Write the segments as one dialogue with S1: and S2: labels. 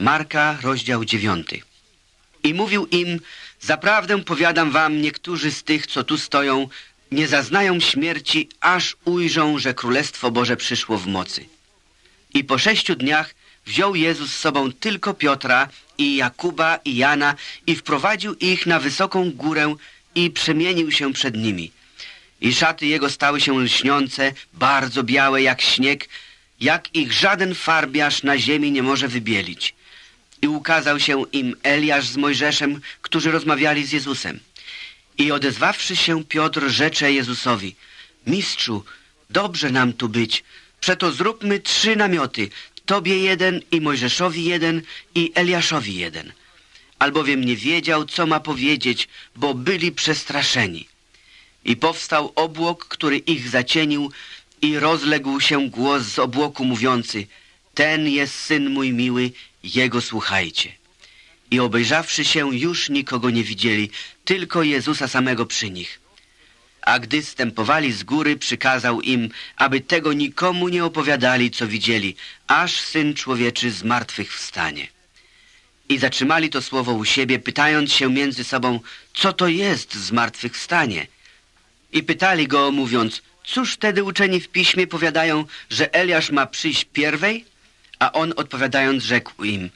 S1: Marka, rozdział dziewiąty. I mówił im, zaprawdę powiadam wam, niektórzy z tych, co tu stoją, nie zaznają śmierci, aż ujrzą, że Królestwo Boże przyszło w mocy. I po sześciu dniach wziął Jezus z sobą tylko Piotra i Jakuba i Jana i wprowadził ich na wysoką górę i przemienił się przed nimi. I szaty jego stały się lśniące, bardzo białe jak śnieg, jak ich żaden farbiarz na ziemi nie może wybielić. I ukazał się im Eliasz z Mojżeszem, którzy rozmawiali z Jezusem. I odezwawszy się Piotr rzecze Jezusowi, Mistrzu, dobrze nam tu być, przeto zróbmy trzy namioty, Tobie jeden i Mojżeszowi jeden i Eliaszowi jeden. Albowiem nie wiedział, co ma powiedzieć, bo byli przestraszeni. I powstał obłok, który ich zacienił i rozległ się głos z obłoku mówiący Ten jest Syn mój miły, Jego słuchajcie. I obejrzawszy się, już nikogo nie widzieli, tylko Jezusa samego przy nich. A gdy stępowali z góry, przykazał im, aby tego nikomu nie opowiadali, co widzieli, aż Syn Człowieczy z martwych wstanie. I zatrzymali to słowo u siebie, pytając się między sobą, co to jest zmartwychwstanie. I pytali go, mówiąc, cóż wtedy uczeni w piśmie powiadają, że Eliasz ma przyjść pierwej? A on odpowiadając rzekł im,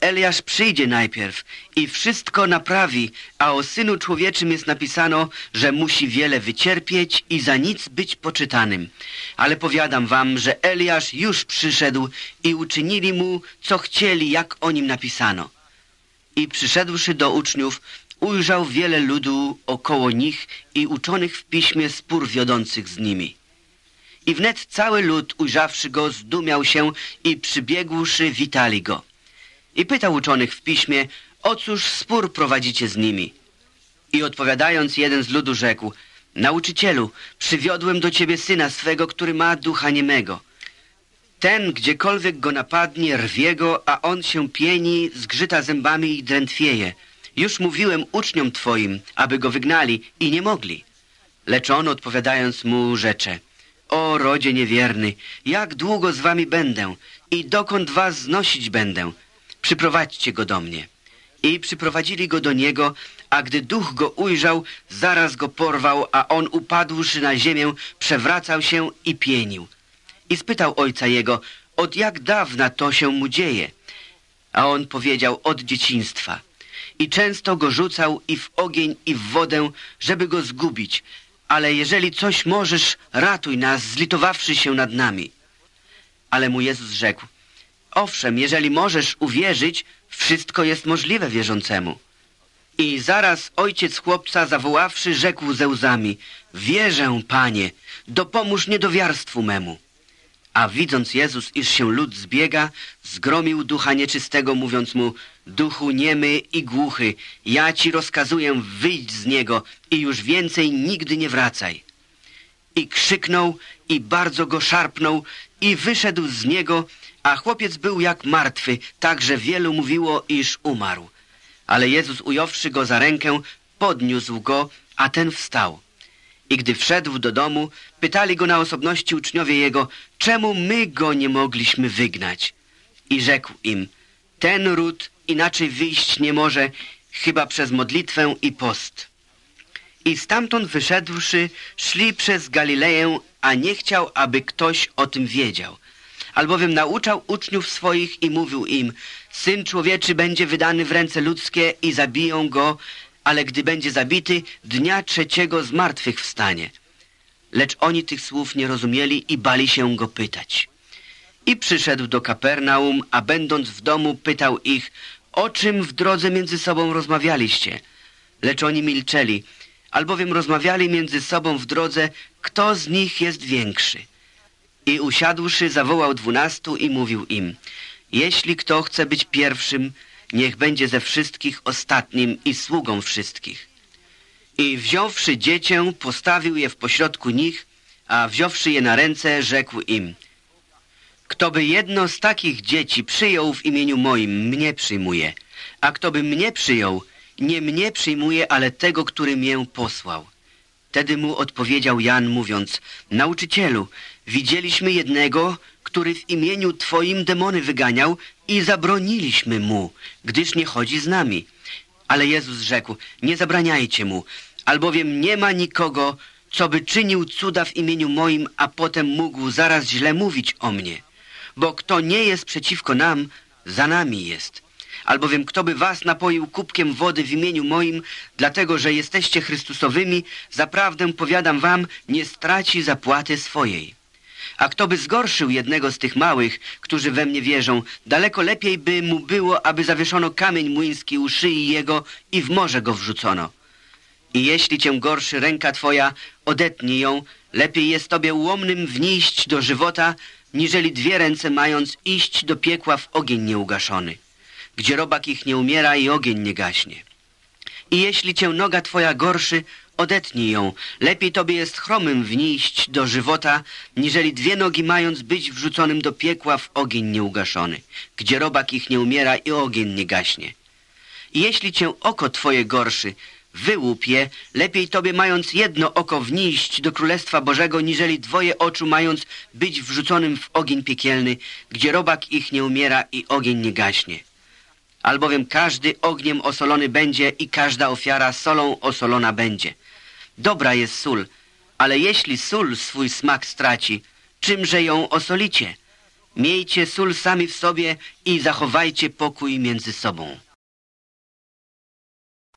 S1: Eliasz przyjdzie najpierw i wszystko naprawi, a o Synu Człowieczym jest napisano, że musi wiele wycierpieć i za nic być poczytanym. Ale powiadam wam, że Eliasz już przyszedł i uczynili mu, co chcieli, jak o nim napisano. I przyszedłszy do uczniów, ujrzał wiele ludu około nich i uczonych w piśmie spór wiodących z nimi. I wnet cały lud, ujrzawszy go, zdumiał się i przybiegłszy, witali go. I pytał uczonych w piśmie, o cóż spór prowadzicie z nimi? I odpowiadając jeden z ludu rzekł, Nauczycielu, przywiodłem do ciebie syna swego, który ma ducha niemego. Ten, gdziekolwiek go napadnie, rwie go, a on się pieni, zgrzyta zębami i drętwieje. Już mówiłem uczniom twoim, aby go wygnali i nie mogli. Lecz on odpowiadając mu rzecze, o rodzie niewierny, jak długo z wami będę i dokąd was znosić będę? Przyprowadźcie go do mnie. I przyprowadzili go do niego, a gdy duch go ujrzał, zaraz go porwał, a on upadłszy na ziemię, przewracał się i pienił. I spytał ojca jego, od jak dawna to się mu dzieje? A on powiedział, od dzieciństwa. I często go rzucał i w ogień, i w wodę, żeby go zgubić. Ale jeżeli coś możesz, ratuj nas, zlitowawszy się nad nami. Ale mu Jezus rzekł, owszem, jeżeli możesz uwierzyć, wszystko jest możliwe wierzącemu. I zaraz ojciec chłopca zawoławszy, rzekł ze łzami, wierzę, Panie, dopomóż niedowiarstwu memu. A widząc Jezus, iż się lud zbiega, zgromił ducha nieczystego, mówiąc mu, duchu niemy i głuchy, ja ci rozkazuję, wyjdź z niego i już więcej nigdy nie wracaj. I krzyknął i bardzo go szarpnął i wyszedł z niego, a chłopiec był jak martwy, tak że wielu mówiło, iż umarł. Ale Jezus ująwszy go za rękę, podniósł go, a ten wstał. I gdy wszedł do domu, pytali go na osobności uczniowie jego, czemu my go nie mogliśmy wygnać? I rzekł im, ten ród inaczej wyjść nie może, chyba przez modlitwę i post. I stamtąd wyszedłszy, szli przez Galileję, a nie chciał, aby ktoś o tym wiedział. Albowiem nauczał uczniów swoich i mówił im, Syn człowieczy będzie wydany w ręce ludzkie i zabiją go, ale gdy będzie zabity, dnia trzeciego z martwych wstanie. Lecz oni tych słów nie rozumieli i bali się go pytać. I przyszedł do Kapernaum, a będąc w domu pytał ich, o czym w drodze między sobą rozmawialiście? Lecz oni milczeli, albowiem rozmawiali między sobą w drodze, kto z nich jest większy. I usiadłszy, zawołał dwunastu i mówił im, jeśli kto chce być pierwszym, niech będzie ze wszystkich ostatnim i sługą wszystkich. I wziąwszy dziecię, postawił je w pośrodku nich, a wziąwszy je na ręce, rzekł im, kto by jedno z takich dzieci przyjął w imieniu moim, mnie przyjmuje, a kto by mnie przyjął, nie mnie przyjmuje, ale tego, który mię posłał. Wtedy mu odpowiedział Jan, mówiąc, nauczycielu, widzieliśmy jednego, który w imieniu Twoim demony wyganiał i zabroniliśmy mu, gdyż nie chodzi z nami. Ale Jezus rzekł, nie zabraniajcie mu, albowiem nie ma nikogo, co by czynił cuda w imieniu moim, a potem mógł zaraz źle mówić o mnie. Bo kto nie jest przeciwko nam, za nami jest. Albowiem kto by was napoił kubkiem wody w imieniu moim, dlatego że jesteście Chrystusowymi, zaprawdę powiadam wam, nie straci zapłaty swojej. A kto by zgorszył jednego z tych małych, którzy we mnie wierzą, daleko lepiej by mu było, aby zawieszono kamień młyński u szyi jego i w morze go wrzucono. I jeśli cię gorszy ręka twoja, odetnij ją, lepiej jest tobie ułomnym wnieść do żywota, niżeli dwie ręce mając iść do piekła w ogień nieugaszony, gdzie robak ich nie umiera i ogień nie gaśnie. I jeśli cię noga twoja gorszy, odetnij ją. Lepiej tobie jest chromym wnieść do żywota, niżeli dwie nogi mając być wrzuconym do piekła w ogień nieugaszony, gdzie robak ich nie umiera i ogień nie gaśnie. I jeśli cię oko twoje gorszy, wyłup je, lepiej tobie mając jedno oko wnieść do Królestwa Bożego, niżeli dwoje oczu mając być wrzuconym w ogień piekielny, gdzie robak ich nie umiera i ogień nie gaśnie. Albowiem każdy ogniem osolony będzie i każda ofiara solą osolona będzie. Dobra jest sól, ale jeśli sól swój smak straci, czymże ją osolicie? Miejcie sól sami w sobie i zachowajcie pokój między sobą.